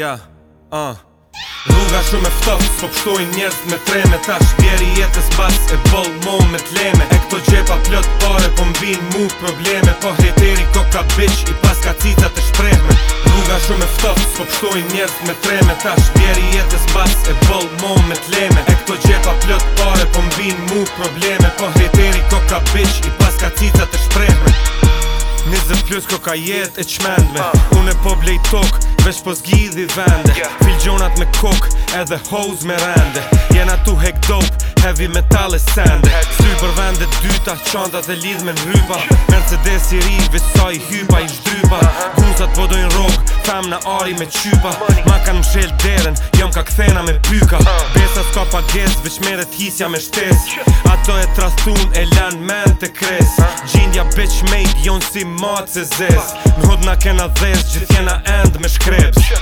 Ja, a uh. Rruga shumë e ftoft, po pështojnë njerët me treme Ta shpjeri jetës pas e bol mo me t'leme E këto gjepa plët pare, po mbin mu probleme Po hreteri ko ka bëq i pas ka cita të shprehme Rruga shumë e ftoft, po pështojnë njerët me treme Ta shpjeri jetës pas e bol mo me t'leme E këto gjepa plët pare, po mbin mu probleme gjithë ko ka jet e qmendme Unë e po blej tokë, veç po zgjidhi vende Pilgjonat me kokë, edhe hoz me rende Jena tu hek dopë, heavy metal e sand Sy për dyta, qanda dhe lidh me mhypa Mercedes i ri, visa i hypa i shdrypa Guzat vodojn rock, fam në ari me qypa Ma kan mshel deren, jam ka kthena me pyka Besa s'ka pages gjes, veç meret hisja me shtes Ato e trasun e lan men të kres Gjindja bitch made, jon si ma se zes Në hodna kena dhes gjithjena end me shkreps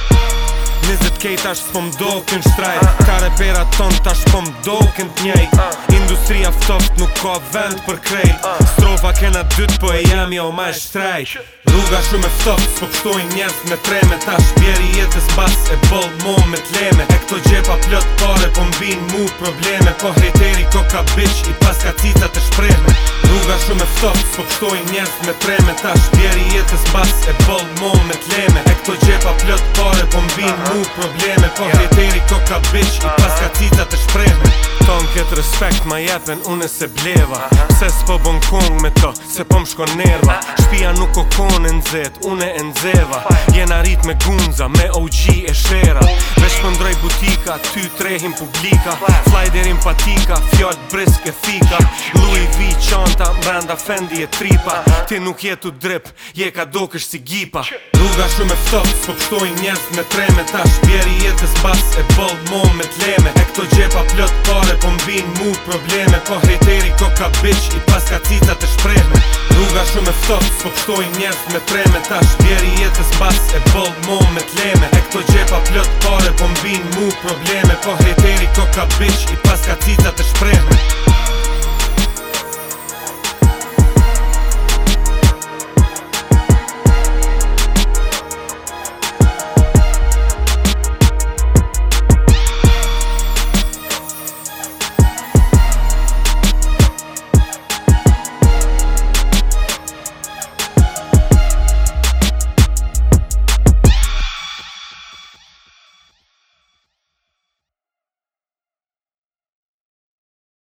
Nizet kejt ashtë pëm dokin shtrajt Kare pera ton tash pëm po dokin t'njajt Industria ftoft nuk ka vend për krejt Strova kena dyt po e jam jo ma e shtrajt Rruga shumë e ftoft s'po pështojnë njerës me treme Tash bjeri jetës bas e bold mo me t'leme E këto gjepa plot pare po mbin mu probleme Po hejteri ko ka bitch i pas ka cita të shprejme Rruga shumë e fëtë, së po pëtoj me preme Ta shpjeri jetës pas e bold mo me t'leme E këto gjepa plët pare, po mbin mu probleme Po yeah. vjetiri ko ka i pas ka cita të shprejme Ton këtë respekt ma jepen une se bleva Se s'po bon kong me to, se po m'shko nerva Aha. Shpia nuk o konë në zetë, une në zeva Jena rrit me gunza, me OG e shera Vesh më butika, ty trehim publika Flajder patika, fjallt brisk e fika Louis V qanta, mbranda Fendi e tripa Ti nuk jetu drip, je ka dok si gipa Rruga shumë e ftof, s'po pështoj njerët me treme Tash bjeri jetës bas e bold mom me t'leme E këto gjepa plot pare, po mbin mu probleme Po hejteri ko ka bitch, i pas ka cica të shprehme Rruga shumë e fësot, pështoj po njerës me preme Ta shpjeri jetës pas e bëllë mo me t'leme E këto gjepa plët pare, po mbin mu probleme Po hejteri, ko ka bish, i pas ka të shprehme